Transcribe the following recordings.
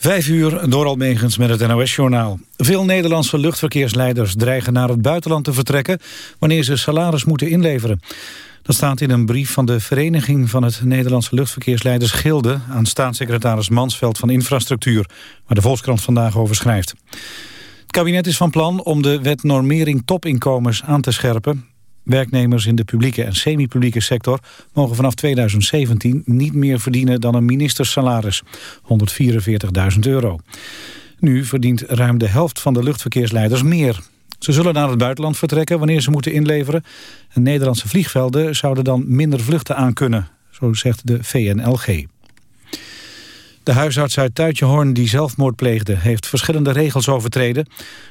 Vijf uur door Almegens met het NOS-journaal. Veel Nederlandse luchtverkeersleiders dreigen naar het buitenland te vertrekken... wanneer ze salaris moeten inleveren. Dat staat in een brief van de Vereniging van het Nederlandse Luchtverkeersleiders Gilde... aan staatssecretaris Mansveld van Infrastructuur... waar de Volkskrant vandaag over schrijft. Het kabinet is van plan om de wet normering topinkomens aan te scherpen. Werknemers in de publieke en semi-publieke sector mogen vanaf 2017 niet meer verdienen dan een ministersalaris, 144.000 euro. Nu verdient ruim de helft van de luchtverkeersleiders meer. Ze zullen naar het buitenland vertrekken wanneer ze moeten inleveren. En Nederlandse vliegvelden zouden dan minder vluchten aan kunnen, zo zegt de VNLG. De huisarts uit Tuitjehoorn die zelfmoord pleegde... heeft verschillende regels overtreden.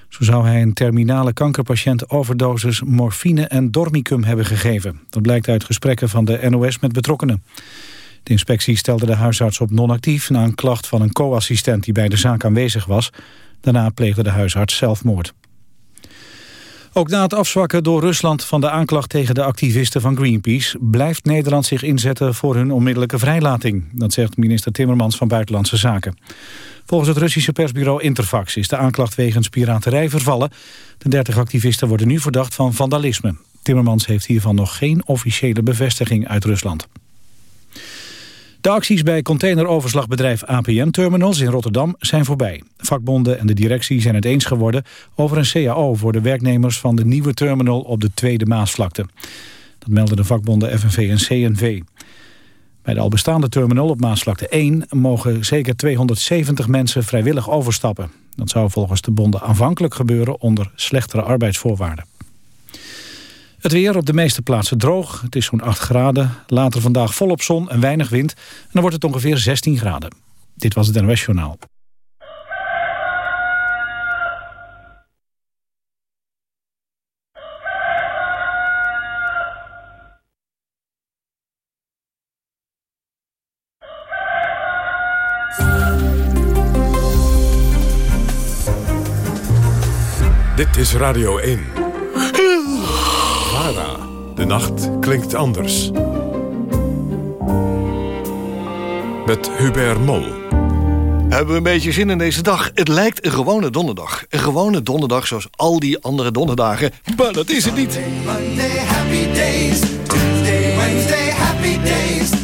Zo zou hij een terminale kankerpatiënt overdosis morfine en dormicum hebben gegeven. Dat blijkt uit gesprekken van de NOS met betrokkenen. De inspectie stelde de huisarts op non-actief... na een klacht van een co-assistent die bij de zaak aanwezig was. Daarna pleegde de huisarts zelfmoord. Ook na het afzwakken door Rusland van de aanklacht tegen de activisten van Greenpeace... blijft Nederland zich inzetten voor hun onmiddellijke vrijlating. Dat zegt minister Timmermans van Buitenlandse Zaken. Volgens het Russische persbureau Interfax is de aanklacht wegens piraterij vervallen. De 30 activisten worden nu verdacht van vandalisme. Timmermans heeft hiervan nog geen officiële bevestiging uit Rusland. De acties bij containeroverslagbedrijf APM Terminals in Rotterdam zijn voorbij. Vakbonden en de directie zijn het eens geworden over een CAO voor de werknemers van de nieuwe terminal op de Tweede Maasvlakte. Dat melden de vakbonden FNV en CNV. Bij de al bestaande terminal op Maasvlakte 1 mogen zeker 270 mensen vrijwillig overstappen. Dat zou volgens de bonden aanvankelijk gebeuren onder slechtere arbeidsvoorwaarden. Het weer op de meeste plaatsen droog. Het is zo'n 8 graden. Later vandaag volop zon en weinig wind. En dan wordt het ongeveer 16 graden. Dit was het NOS Journaal. Dit is Radio 1. De nacht klinkt anders. Met Hubert Mol. Hebben we een beetje zin in deze dag? Het lijkt een gewone donderdag. Een gewone donderdag zoals al die andere donderdagen. Maar dat is het niet. Monday, happy days. Tuesday, Wednesday, happy days.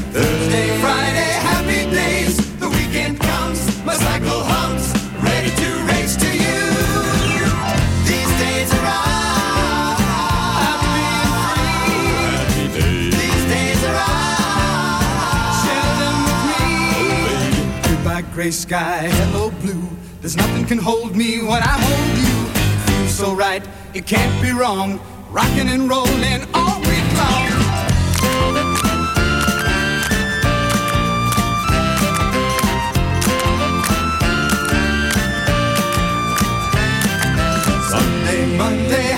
Gray sky, hello, blue. There's nothing can hold me when I hold you. Feels so right, it can't be wrong. Rocking and rolling all week long. Sunday, Monday,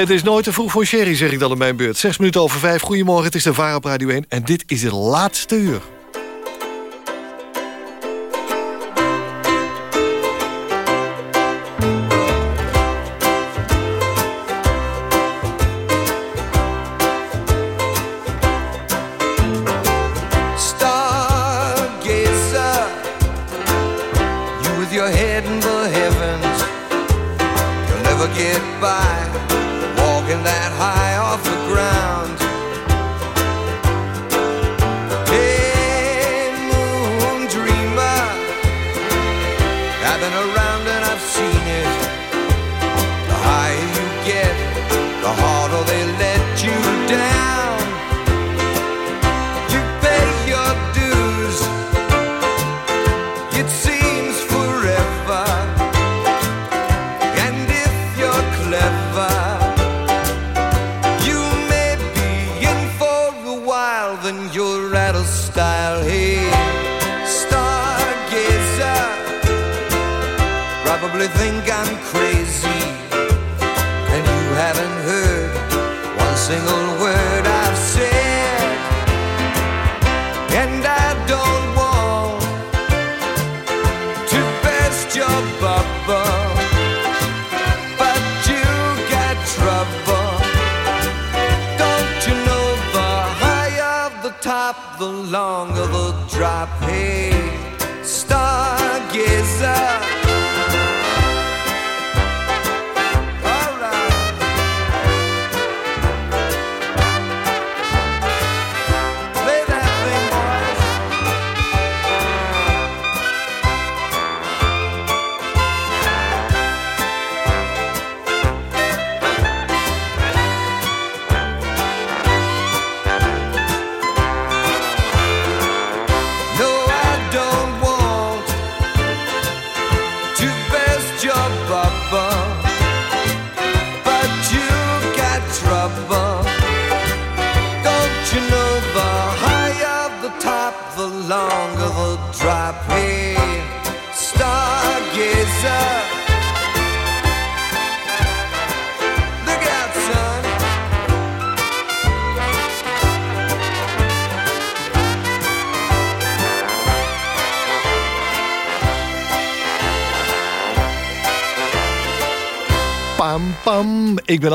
Het is nooit te vroeg voor Sherry, zeg ik dan op mijn beurt. Zes minuten over vijf. Goedemorgen, het is de VAR op Radio 1. En dit is het laatste uur.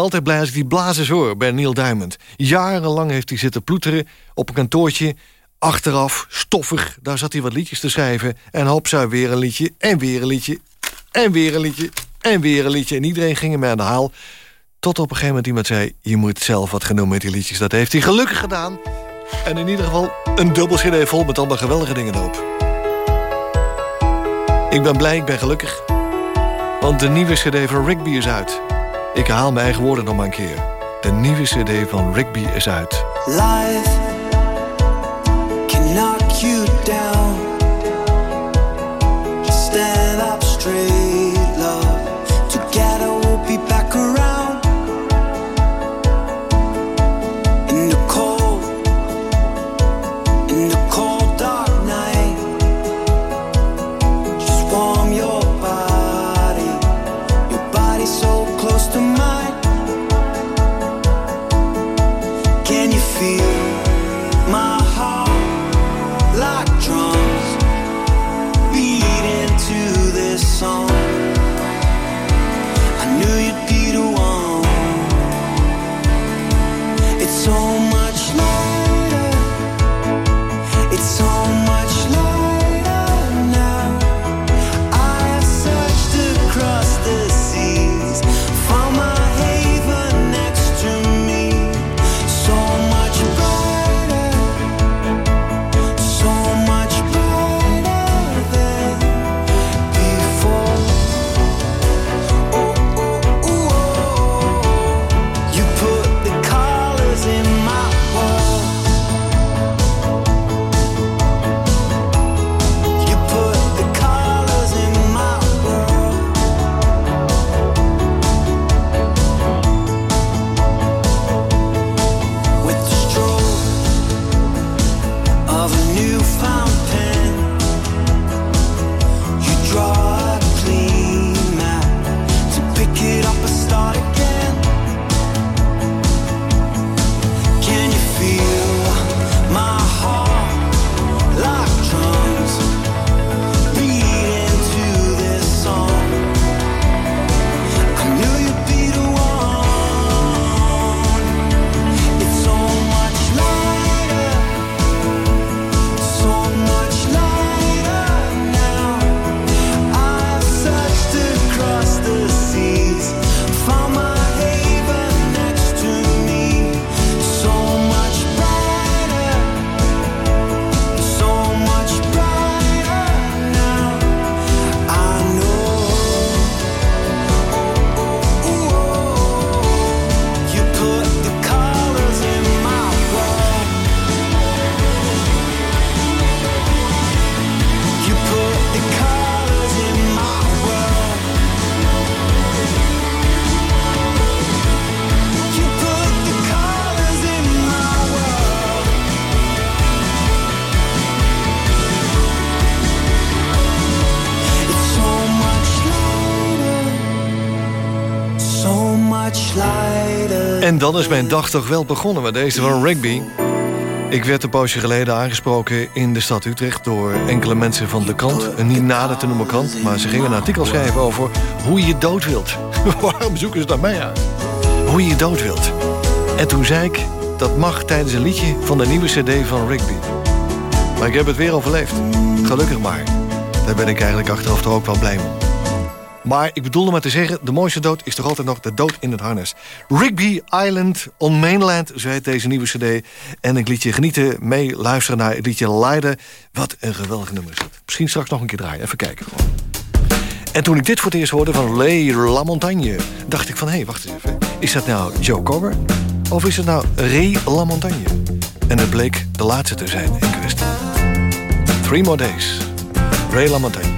Altijd blij als ik die blazers hoor bij Neil Diamond. Jarenlang heeft hij zitten ploeteren op een kantoortje. Achteraf, stoffig, daar zat hij wat liedjes te schrijven. En hopsa, weer een liedje, en weer een liedje, en weer een liedje, en weer een liedje. En iedereen ging hem aan de haal. Tot op een gegeven moment iemand zei... je moet zelf wat gaan doen met die liedjes. Dat heeft hij gelukkig gedaan. En in ieder geval een dubbel cd vol met allemaal geweldige dingen erop. Ik ben blij, ik ben gelukkig. Want de nieuwe cd van Rigby is uit. Ik haal mijn eigen woorden nog maar een keer. De nieuwe cd van Rigby is uit. Life can knock you down. Dan is mijn dag toch wel begonnen met deze van Rigby. Ik werd een poosje geleden aangesproken in de stad Utrecht... door enkele mensen van de krant. Een niet nader te noemen krant, maar ze gingen een artikel schrijven over... hoe je dood wilt. Waarom zoeken ze naar mij aan? Hoe je dood wilt. En toen zei ik, dat mag tijdens een liedje van de nieuwe cd van Rigby. Maar ik heb het weer overleefd. Gelukkig maar. Daar ben ik eigenlijk achteraf toch ook wel blij mee. Maar ik bedoelde maar te zeggen, de mooiste dood is toch altijd nog de dood in het harnas. Rigby Island on Mainland, zo heet deze nieuwe cd. En ik liet je genieten, mee luisteren naar het liedje Leiden. Wat een geweldig nummer is het. Misschien straks nog een keer draaien, even kijken gewoon. En toen ik dit voor het eerst hoorde van Le La Montagne... dacht ik van, hé, hey, wacht eens even. Is dat nou Joe Cocker? Of is het nou Ray La Montagne? En het bleek de laatste te zijn in kwestie. Three More Days. Ray La Montagne.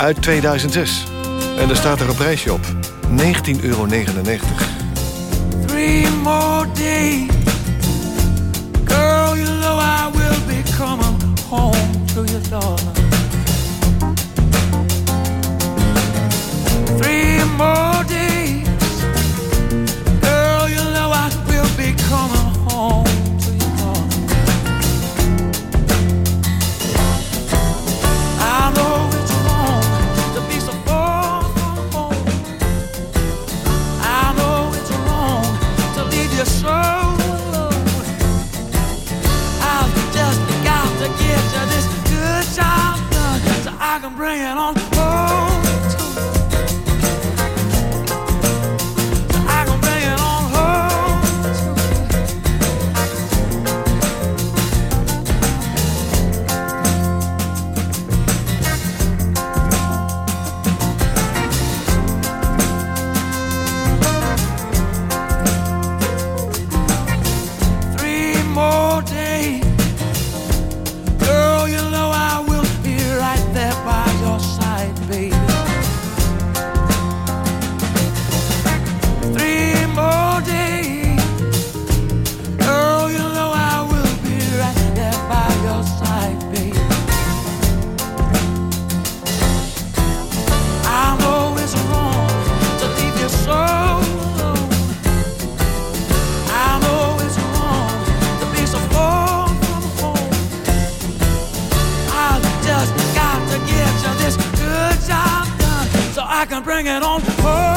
Uit 2006. En er staat er een prijsje op. 19,99 euro. three more days. Girl, you know I will be coming home to your daughter. Three more days. Can bring it on. Home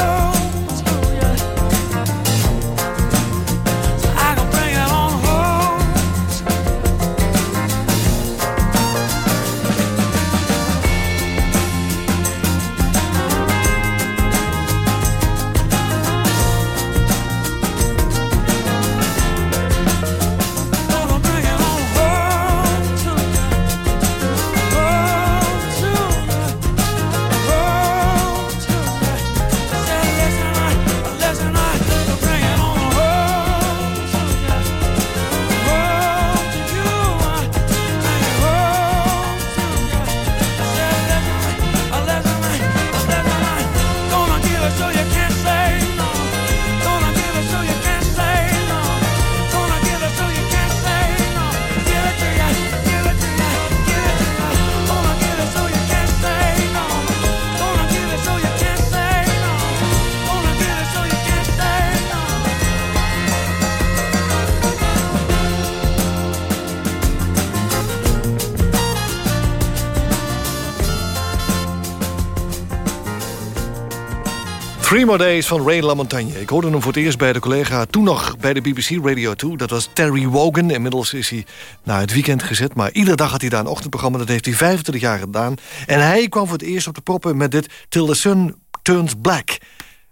More Days van Ray LaMontagne. Ik hoorde hem voor het eerst bij de collega, toen nog bij de BBC Radio 2. Dat was Terry Wogan. Inmiddels is hij naar het weekend gezet. Maar iedere dag had hij daar een ochtendprogramma. Dat heeft hij 25 jaar gedaan. En hij kwam voor het eerst op de proppen met dit Till the Sun Turns Black.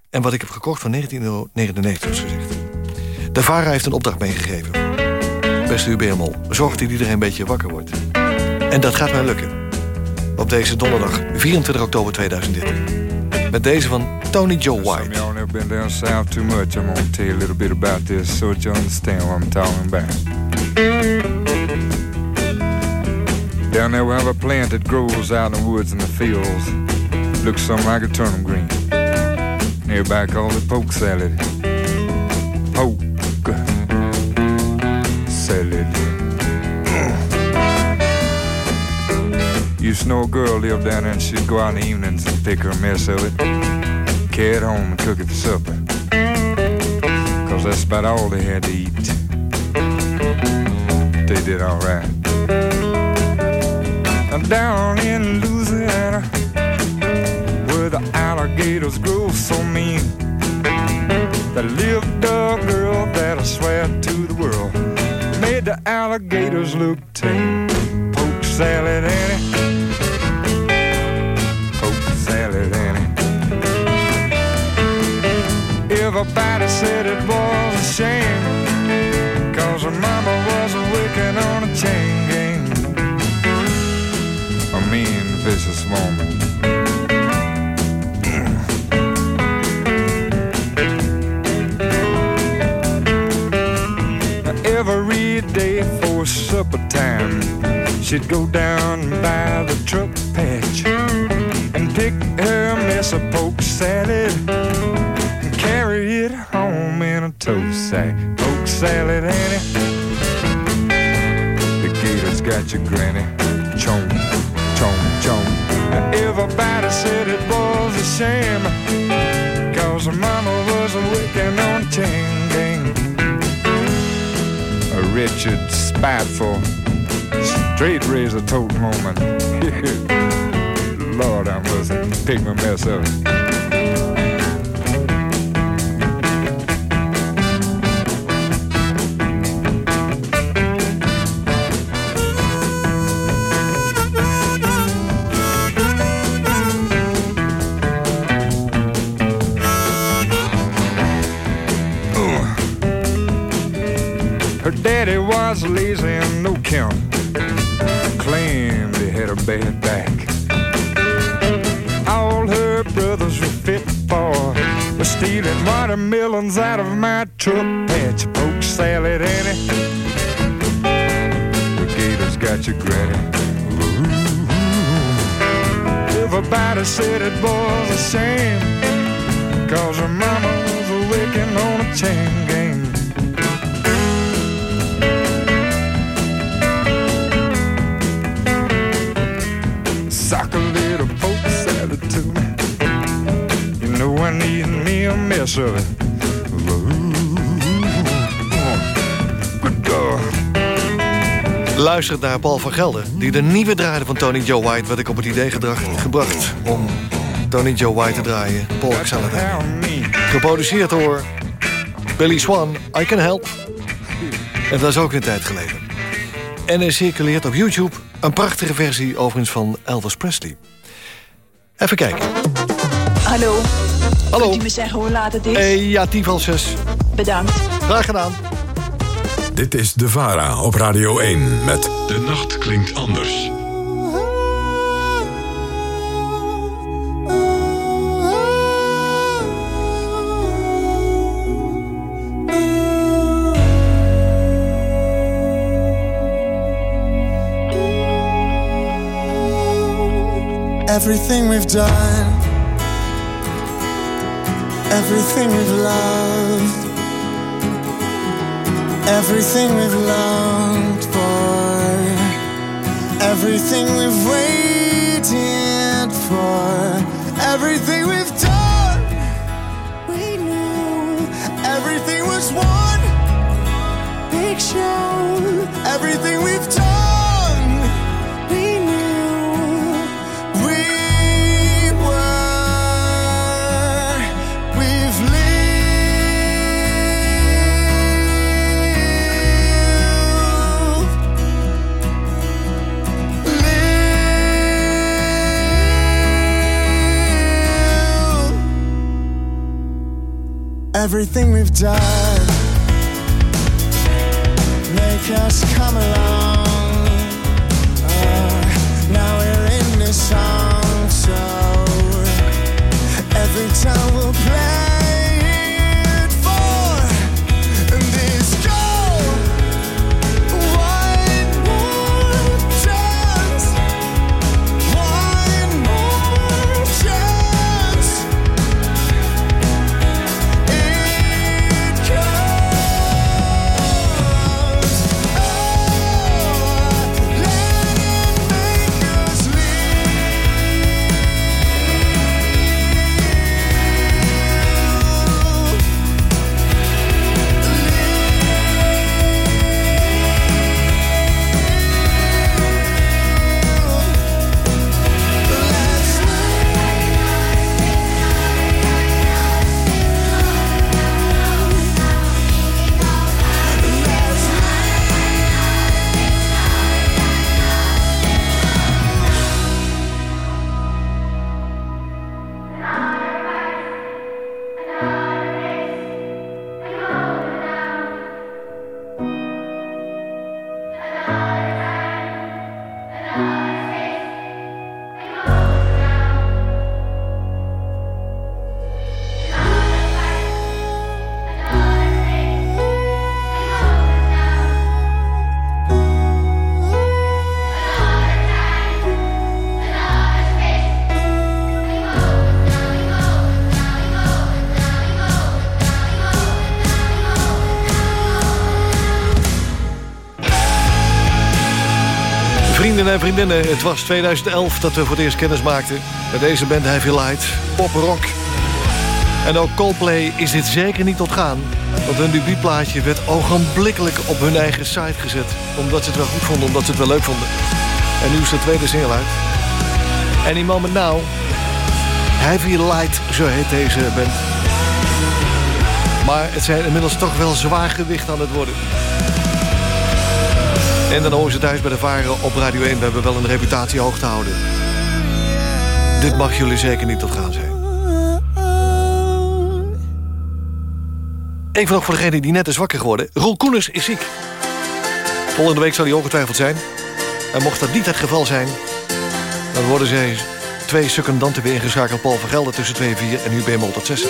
En wat ik heb gekocht van 1999, zoals gezegd. De VARA heeft een opdracht meegegeven. Beste UBML, zorg dat iedereen een beetje wakker wordt. En dat gaat mij lukken. Op deze donderdag, 24 oktober 2013. Met deze van Tony Joe White. y'all never been down south too much. I'm gonna tell you a little bit about this so that you understand what I'm talking about. Down there we have a plant that grows out in the woods and the fields. Looks something like a turnip green. Everybody calls it poke salad. Used to know a girl lived down there and she'd go out in the evenings and pick her a mess of it. carried home and cook it for supper. Cause that's about all they had to eat. They did alright. Down in Louisiana, where the alligators grow so mean, there lived a girl that I swear to the world made the alligators look tame. Poke salad Annie, Everybody said it was a shame, cause her mama was working on a chain gang. A mean, vicious woman. Every day for supper time, she'd go down by the truck patch and pick her mess of poke salad salad, Annie. The gators got your granny. Chomp, chomp, chomp. Everybody said it was a shame. Cause her mama was working on a chain. A wretched, spiteful, straight razor toting woman. Lord, I must pick my mess up. Was lazy and no count. Claimed he had a bad back. All her brothers were fit for was stealing watermelons out of my truck patch. Poke salad, Annie. The gators got your granny. Everybody said it was a shame. Cause her mama was working on a chain a mess of it. Luister naar Paul van Gelder, die de nieuwe draaide van Tony Joe White... werd ik op het idee gedrag, gebracht om Tony Joe White te draaien. Paul, ik zal het hebben. Help me. Geproduceerd door Billy Swan, I Can Help. En dat is ook een tijd geleden. En er circuleert op YouTube een prachtige versie overigens van Elvis Presley. Even kijken. Hallo. Hallo. Kunt u me zeggen hoe laat het is? Eh, ja, tien van zes. Bedankt. Graag gedaan. Dit is De VARA op Radio 1 met De Nacht Klinkt Anders. Everything we've done, everything we've loved, everything we've longed for, everything we've waited for, everything we've done, we knew everything was one big show, everything we've done, Everything we've done. Make us het was 2011 dat we voor het eerst kennis maakten... met deze band Heavy Light, pop rock. En ook Coldplay is dit zeker niet ontgaan... want hun debuutplaatje werd ogenblikkelijk op hun eigen site gezet... omdat ze het wel goed vonden, omdat ze het wel leuk vonden. En nu is de tweede single uit. En die moment now... Heavy Light, zo heet deze band. Maar het zijn inmiddels toch wel zwaar gewicht aan het worden. En dan horen ze thuis bij de Varen op Radio 1. We hebben wel een reputatie hoog te houden. Dit mag jullie zeker niet ontgaan zijn. Even nog voor degene die net is wakker geworden. Roel Koeners is ziek. Volgende week zal hij ongetwijfeld zijn. En mocht dat niet het geval zijn... dan worden zij twee secundanten weer ingeschakeld. Paul van Gelder tussen 2 en 4 en BMO tot 6.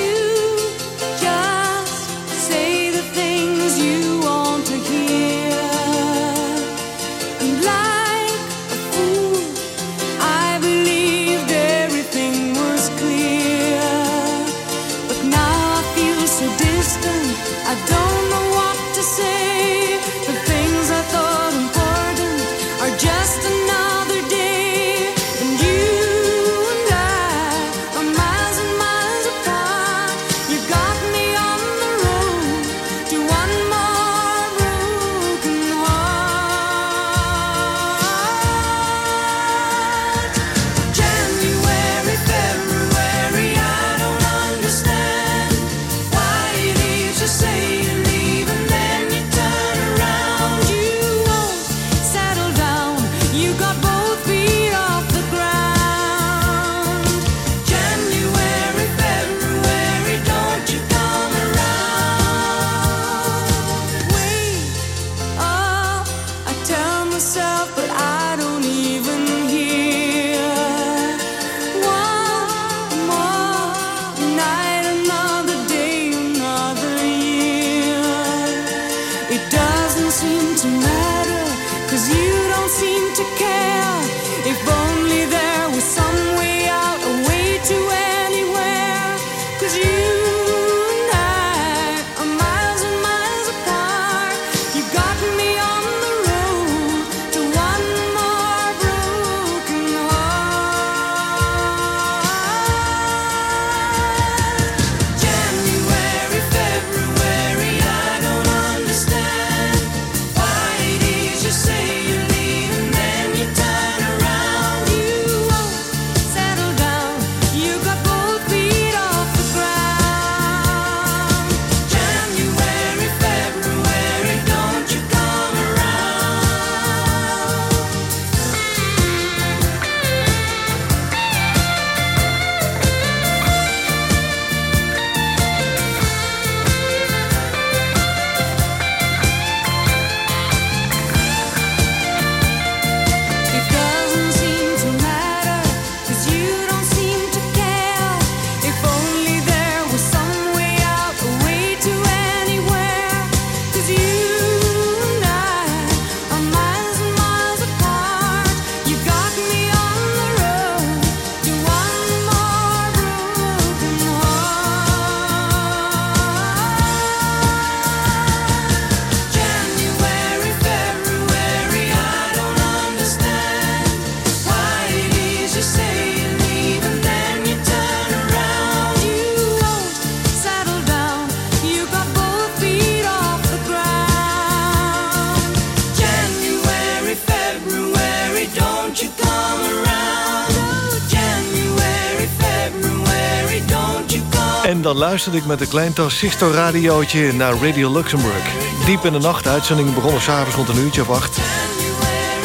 Luisterde ik met een klein transistorradiootje naar Radio Luxemburg. Diep in de nacht, de uitzending begonnen s'avonds rond een uurtje of acht.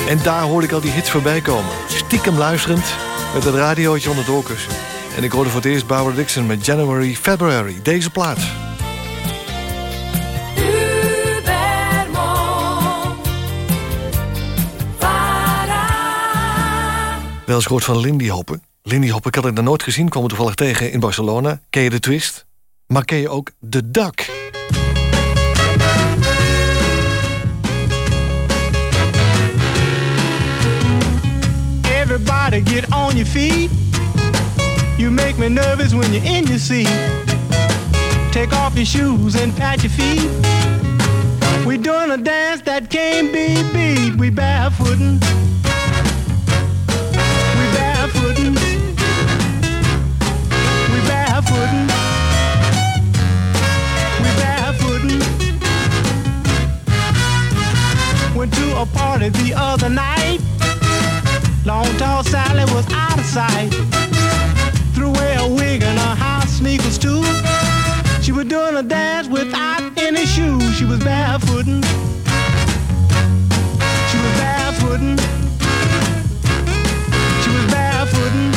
En daar hoorde ik al die hits voorbij komen. Stiekem luisterend, met het radiootje onder het oorkussen. En ik hoorde voor het eerst Barbara Dixon met January, February. Deze plaat. Wel eens gehoord van Lindy Hoppen. Lindy Hop, ik had het nog nooit gezien, kwam toevallig tegen in Barcelona. Ken je de twist? Maar ken je ook de dak? Everybody get on your feet. You make me nervous when you're in your seat. Take off your shoes and pat your feet. We doing a dance that can't be beat. We barefootin'. The other night. Long tall Sally was out of sight. Threw away her wig and her high sneakers too. She was doing a dance without any shoes. She was barefooting. She was barefooting. She was barefooting.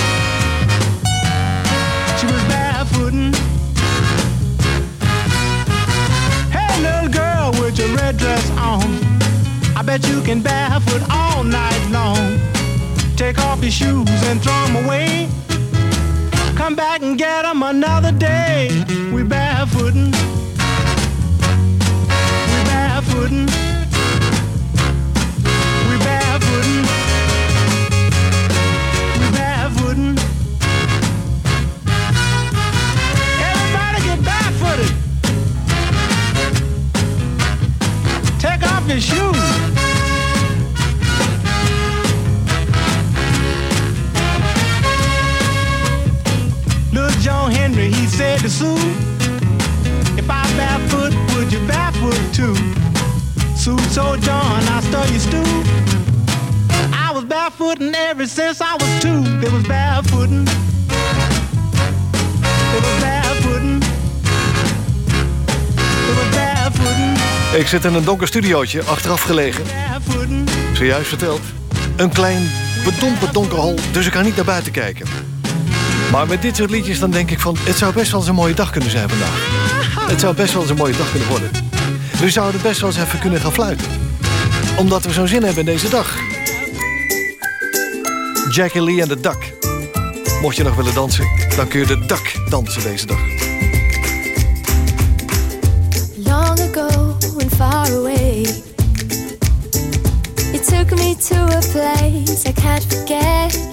She was barefooting. Hey, little girl with your red dress on. I bet you can barefoot all night long. Take off your shoes and throw them away. Come back and get them another day. We barefooting. We barefooting. Said to Sue, If I barefoot, would you barefoot too? Sue told John, I stole your stew. I was barefooting ever since I was two. There was barefooting. There was barefooting. There was barefooting. Ik zit in een donker studiootje, achteraf gelegen. Zojuist verteld. Een klein, bedomperd donker hol, dus ik kan niet naar buiten kijken. Maar met dit soort liedjes dan denk ik van... het zou best wel eens een mooie dag kunnen zijn vandaag. Het zou best wel eens een mooie dag kunnen worden. We zouden best wel eens even kunnen gaan fluiten. Omdat we zo'n zin hebben in deze dag. Jackie Lee en de Duck. Mocht je nog willen dansen, dan kun je de Duck dansen deze dag. Long ago and far away, you took me to a place I can't forget.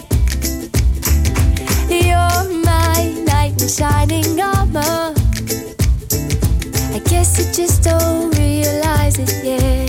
Shining armor. I guess you just don't realize it yet.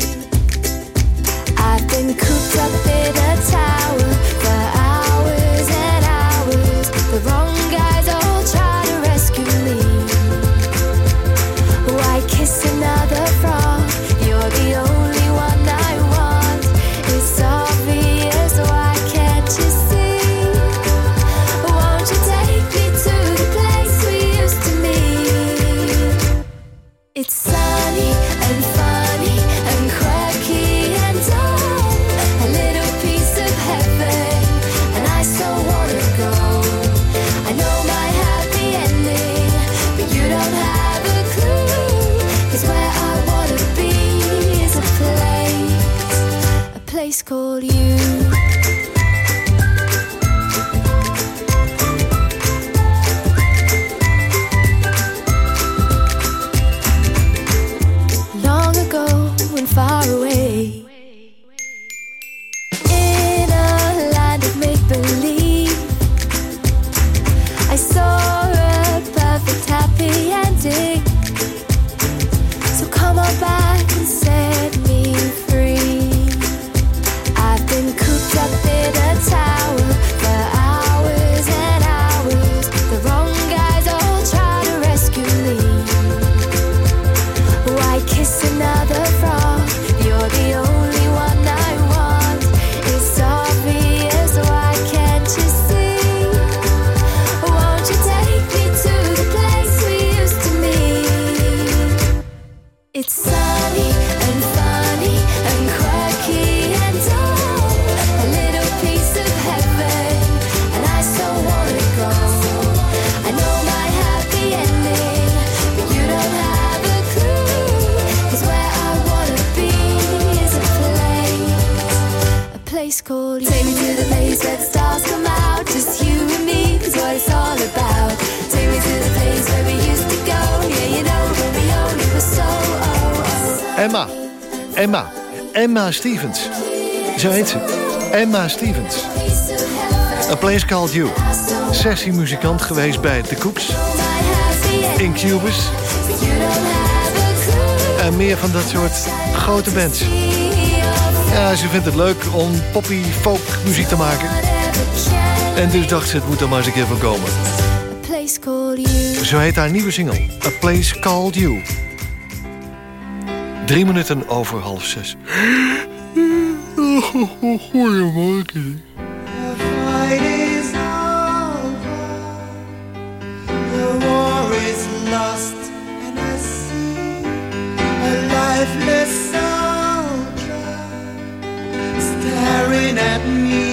Emma Stevens. Zo heet ze. Emma Stevens. A Place Called You. Sessiemuzikant geweest bij The Cooks. Incubus. En meer van dat soort grote bands. Ja, ze vindt het leuk om poppy folk muziek te maken. En dus dacht ze, het moet er maar eens een keer van komen. Zo heet haar nieuwe single. A Place Called You. Drie minuten over half zes. Goedemorgen. lifeless staring at me.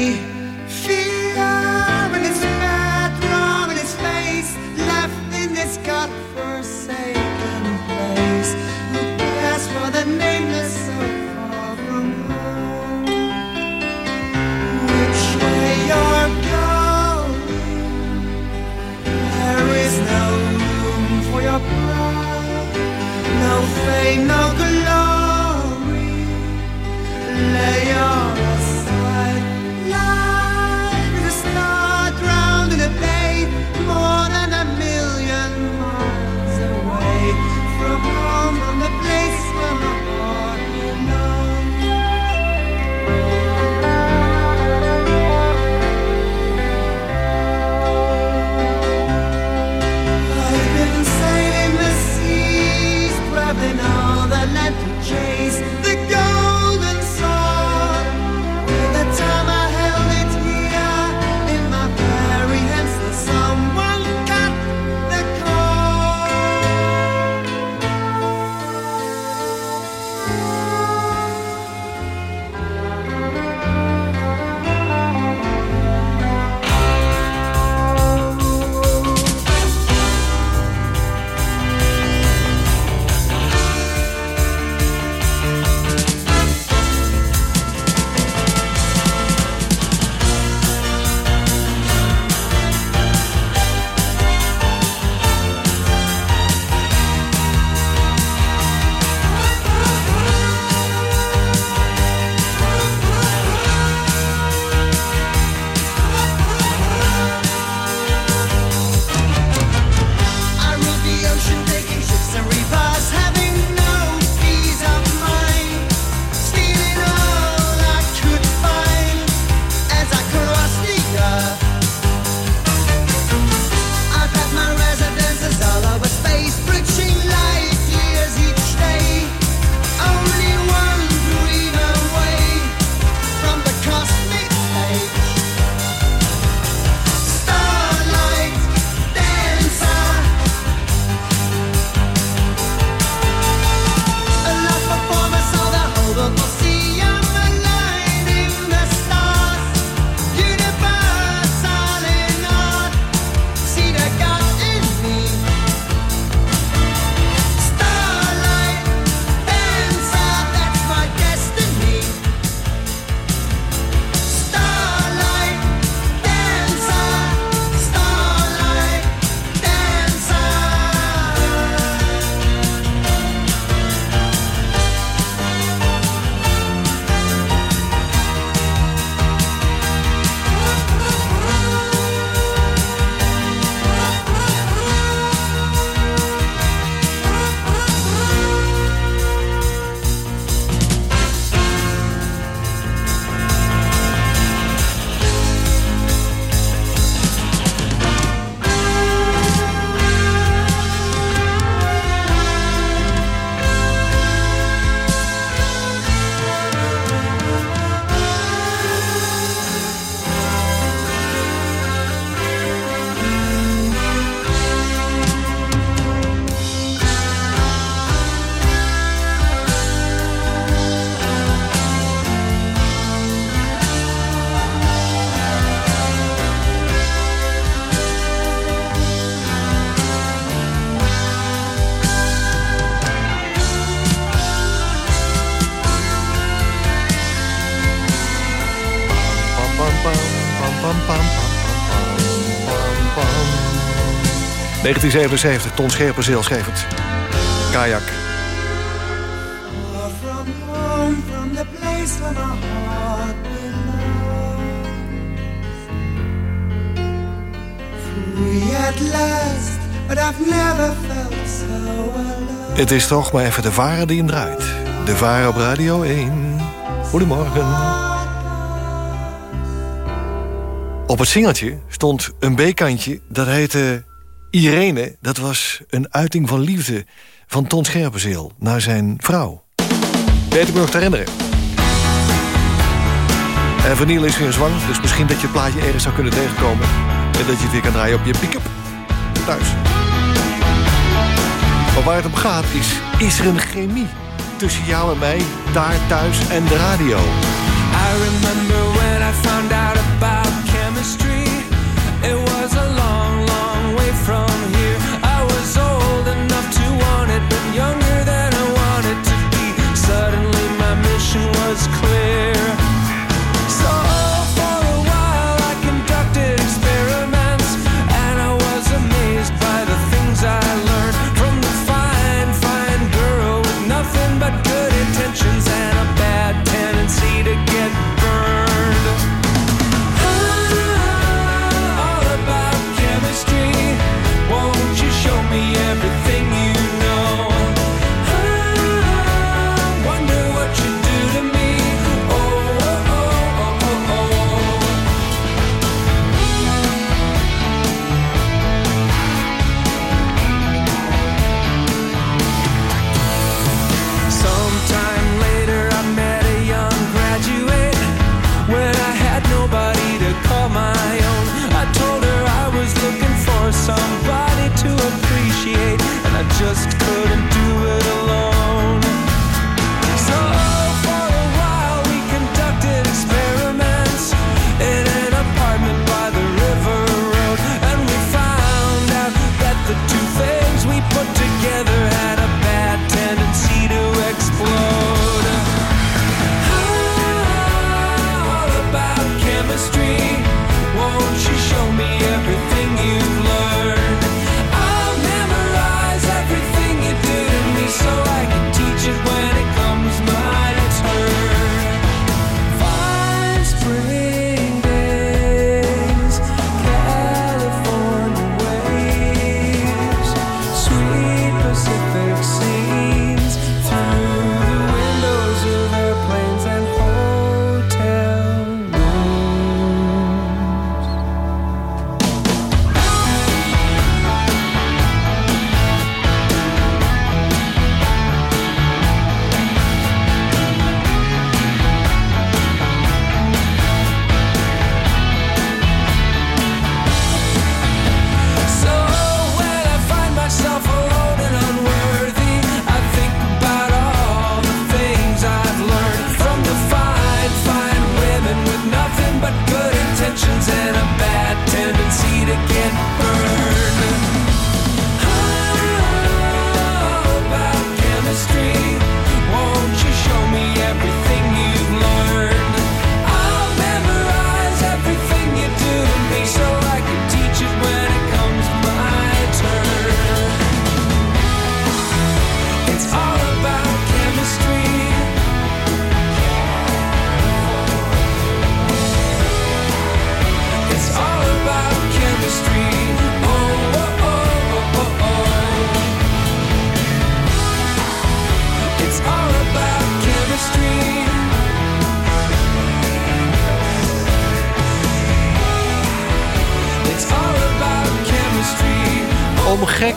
1977, Ton Scherpenzeel schreef het. Kajak. Het is toch maar even de varen die hem draait. De varen op Radio 1. Goedemorgen. Op het singeltje stond een bekantje dat heette Irene, dat was een uiting van liefde van Ton Scherpenzeel naar zijn vrouw. Weet ik nog te herinneren. En Vanille is weer zwang, dus misschien dat je het plaatje ergens zou kunnen tegenkomen. En dat je het weer kan draaien op je pick-up thuis. Maar waar het om gaat is, is er een chemie tussen jou en mij, daar thuis en de radio? I remember when I found out was clear.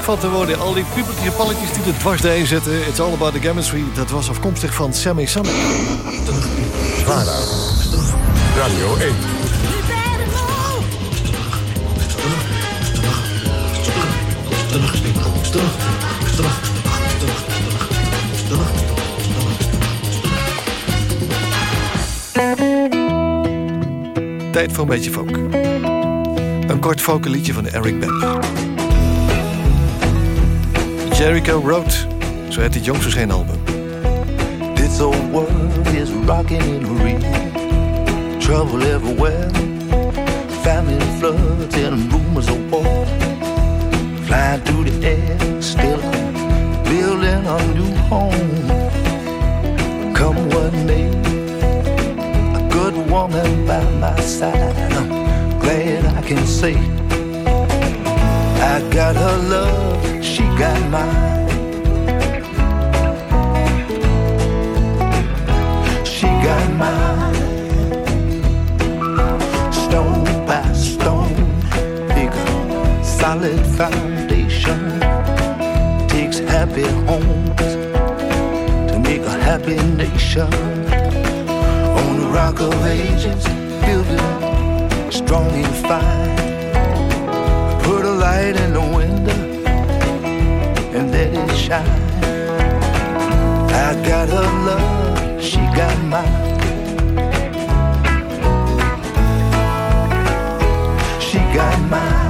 Van te worden, al die pubertje balletjes die er dwars doorheen zetten. It's all about the chemistry. Dat was afkomstig van Sammy Sonic. VARA. Radio 1. Tijd voor een beetje folk. Een kort folkliedje van Eric Beck. Jericho Road, zo heet dit jongste geen album. This old world is rocking and real. Trouble everywhere. Famine floods and rumors of war. Flying through the air, still building a new home. Come what may, a good woman by my side. I'm glad I can say I got her love, got mine. She got mine. Stone by stone, big solid foundation. Takes happy homes to make a happy nation. On the rock of ages, build it up, strong and fine. Put a light in the and shine. I got her love, she got mine. She got mine.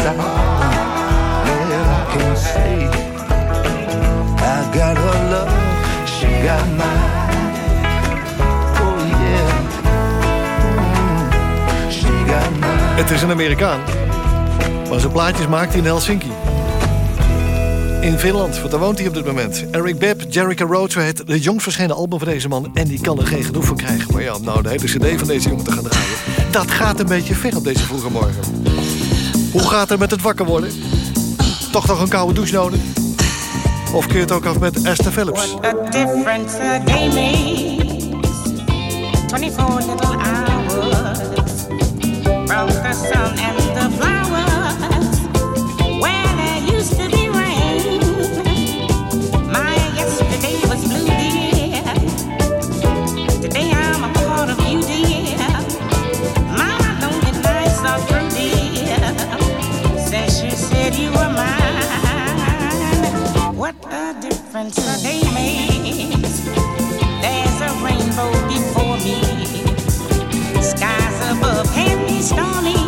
I got. She got She got. Het is een Amerikaan. Maar zijn plaatjes maakt hij in Helsinki. In Finland, want daar woont hij op dit moment. Eric Bibb, Jericho Road, zo heet de jong verschenen album van deze man. En die kan er geen genoeg van krijgen. Maar ja, om nou de hele cd van deze jongen te gaan draaien... dat gaat een beetje ver op deze vroege morgen. Hoe gaat het met het wakker worden? Toch nog een koude douche nodig? Of je het ook af met Esther Phillips? a difference a day makes. 24 little hours from the sun and the flowers. Difference a day. There's a rainbow before me. Skies above can be stormy.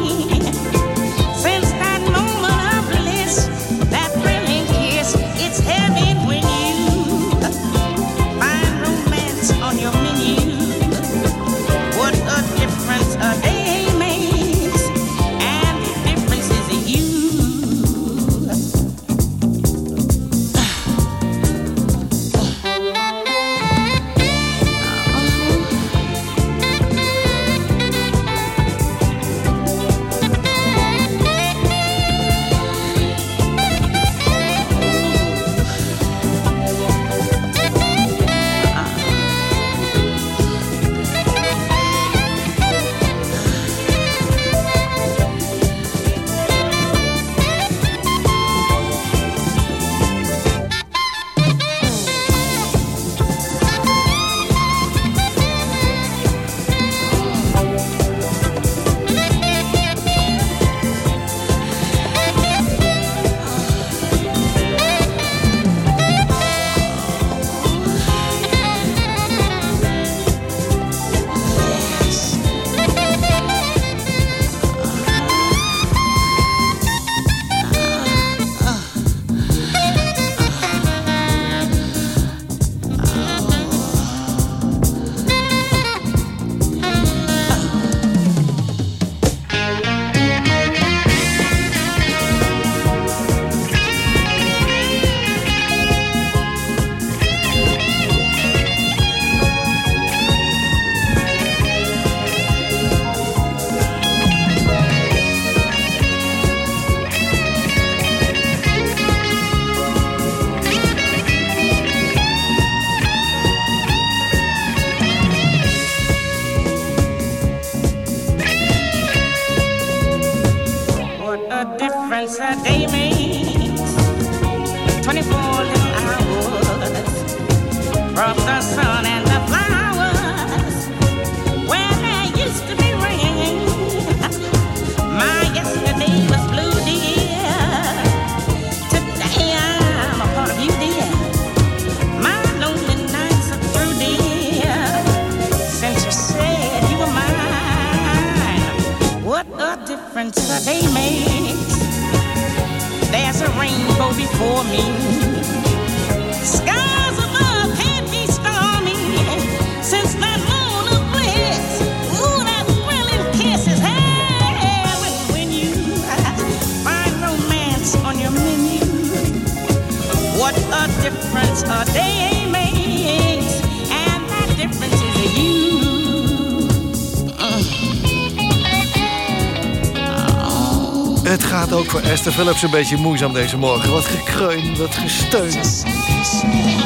Voor Esther Phillips een beetje moeizaam deze morgen. Wat gekreun, wat gesteun.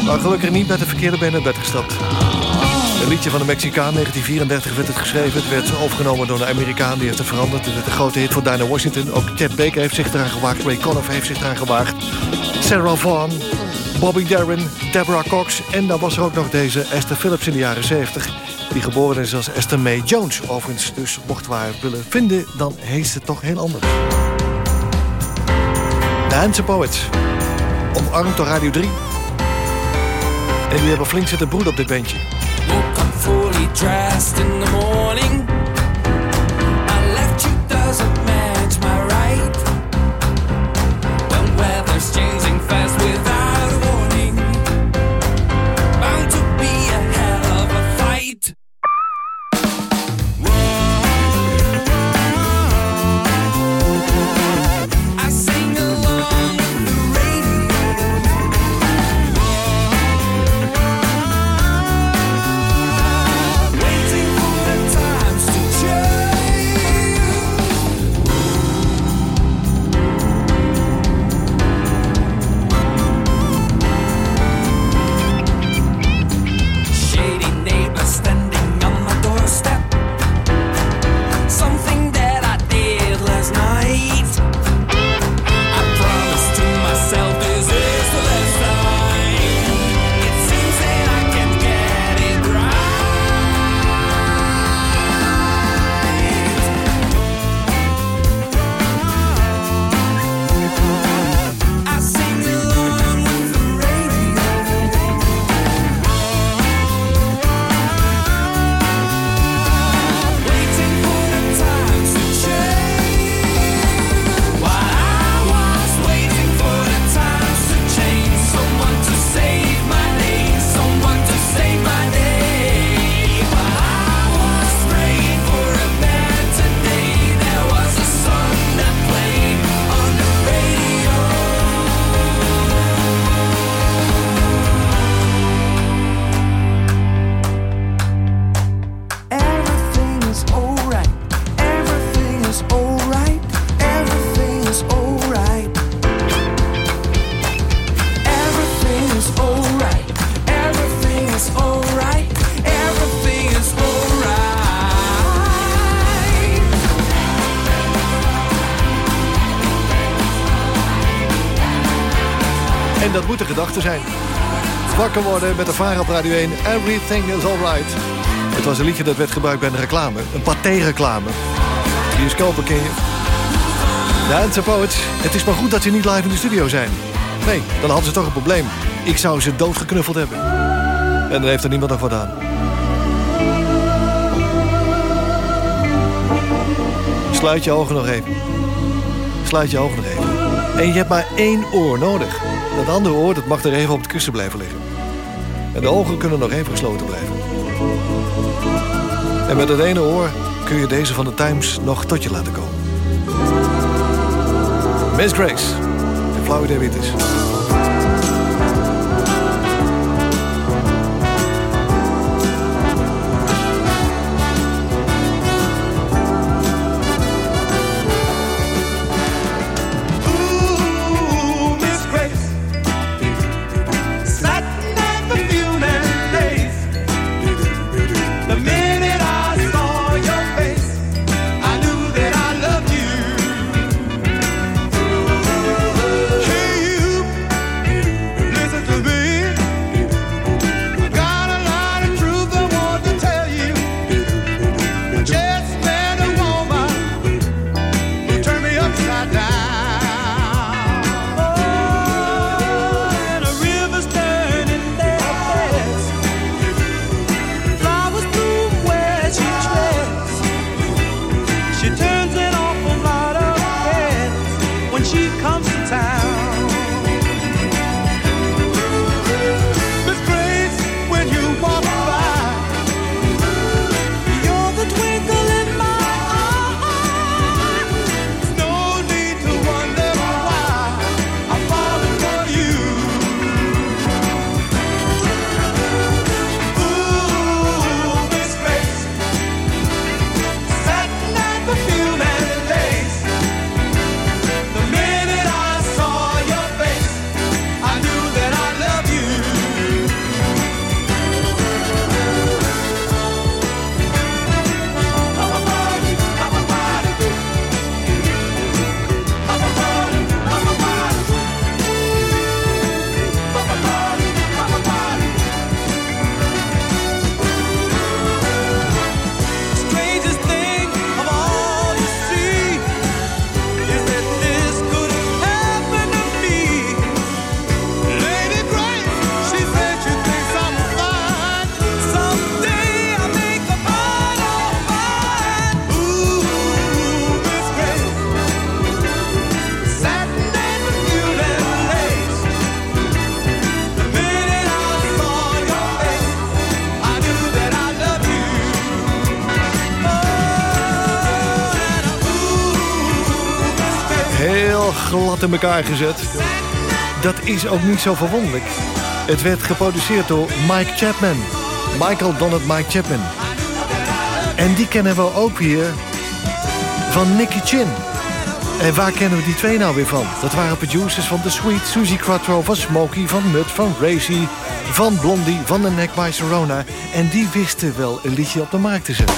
Maar gelukkig niet met de verkeerde been naar bed gestapt. Een liedje van de Mexicaan, 1934 werd het geschreven. Het werd overgenomen door een Amerikaan, die heeft het veranderd. Het werd een grote hit voor Dinah Washington. Ook Chet Baker heeft zich eraan gewaagd. Ray Conniff heeft zich eraan gewaagd. Sarah Vaughan, Bobby Darin, Deborah Cox. En dan was er ook nog deze Esther Phillips in de jaren 70. Die geboren is als Esther Mae Jones. Overigens, dus mochten we haar willen vinden, dan heet ze toch heel anders. Poets. Omarmd door Radio 3. En die hebben flink zitten broeden op dit bandje. Met de Vara op Radio 1. Everything is alright. Het was een liedje dat werd gebruikt bij een reclame. Een paté-reclame. Bioscopen ken je. De Handse Poets. Het is maar goed dat ze niet live in de studio zijn. Nee, dan hadden ze toch een probleem. Ik zou ze doodgeknuffeld hebben. En dan heeft er niemand nog wat aan. Sluit je ogen nog even. Sluit je ogen nog even. En je hebt maar één oor nodig. Dat andere oor dat mag er even op het kussen blijven liggen. En de ogen kunnen nog even gesloten blijven. En met het ene oor kun je deze van de Times nog tot je laten komen. Miss Grace. En flauw idee wie het is. In elkaar gezet. Dat is ook niet zo verwonderlijk. Het werd geproduceerd door Mike Chapman. Michael Donald Mike Chapman. En die kennen we ook weer van Nicky Chin. En waar kennen we die twee nou weer van? Dat waren producers van The Sweet, Suzy Quattro, van Smokey, van Nut, van Racy, van Blondie, van The Neck by. En die wisten wel een liedje op de markt te zetten.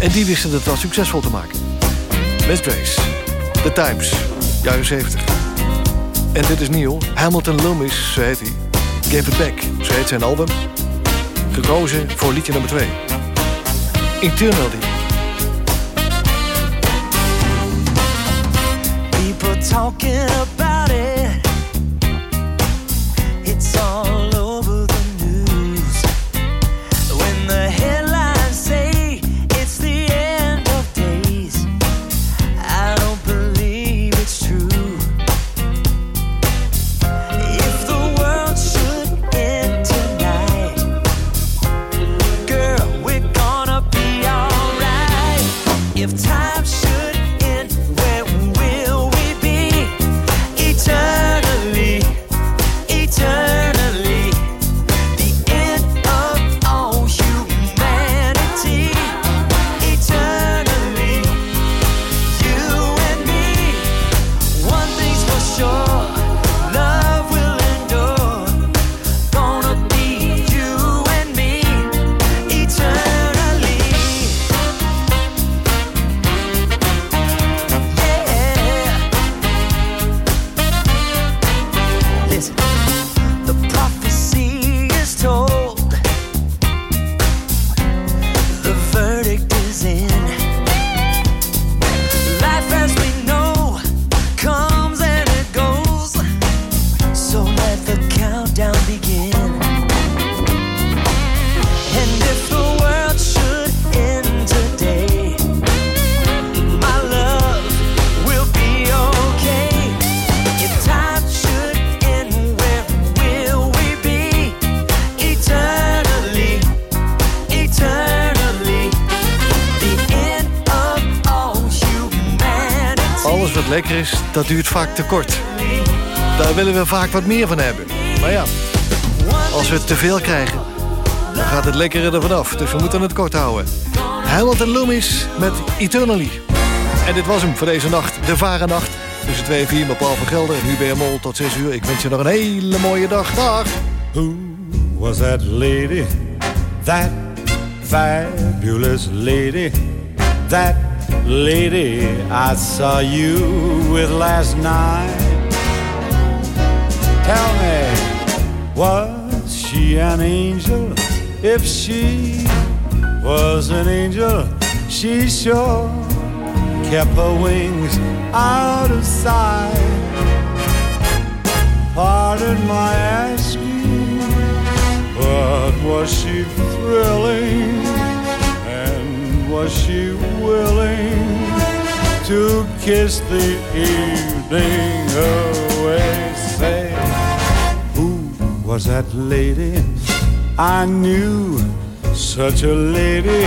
En die wisten het wel succesvol te maken. Miss Grace, The Times, jaren 70. En dit is nieuw. Hamilton Loomis, zo heet hij. Gave It Back, zo heet zijn album. Gekozen voor liedje nummer 2. Eternally. People talking about dat duurt vaak te kort. Daar willen we vaak wat meer van hebben. Maar ja, als we te veel krijgen, dan gaat het lekkere er vanaf. Dus we moeten het kort houden. Hamilton Loomis met Eternally. En dit was hem voor deze nacht, de Vare Nacht. Tussen 2 en 4 met Paul van Gelder en Hubert Mol tot 6 uur. Ik wens je nog een hele mooie dag. Dag! Who was that lady? That fabulous lady? That lady I saw you with last night? Tell me, was she an angel? If she was an angel, she sure kept her wings out of sight. Pardon my asking, but was she thrilling? And was she willing to kiss the evening away? Say, who was that lady? I knew such a lady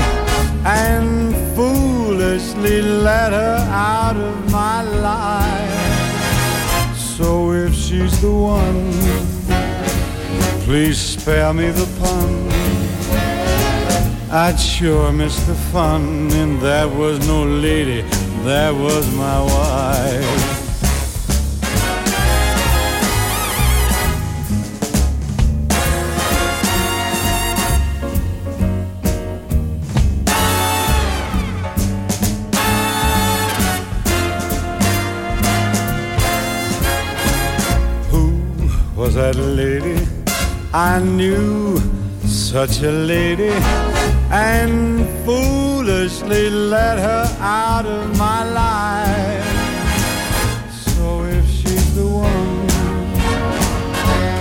and foolishly let her out of my life. So if she's the one, please spare me the pun. I'd sure miss the fun, and that was no lady, that was my wife. Who was that lady? I knew such a lady and foolishly let her out of my life. So if she's the one,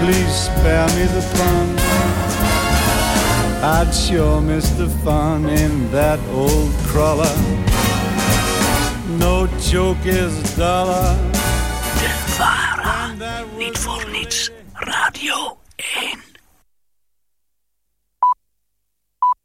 please spare me the fun. I'd sure miss the fun in that old crawler. No joke is duller.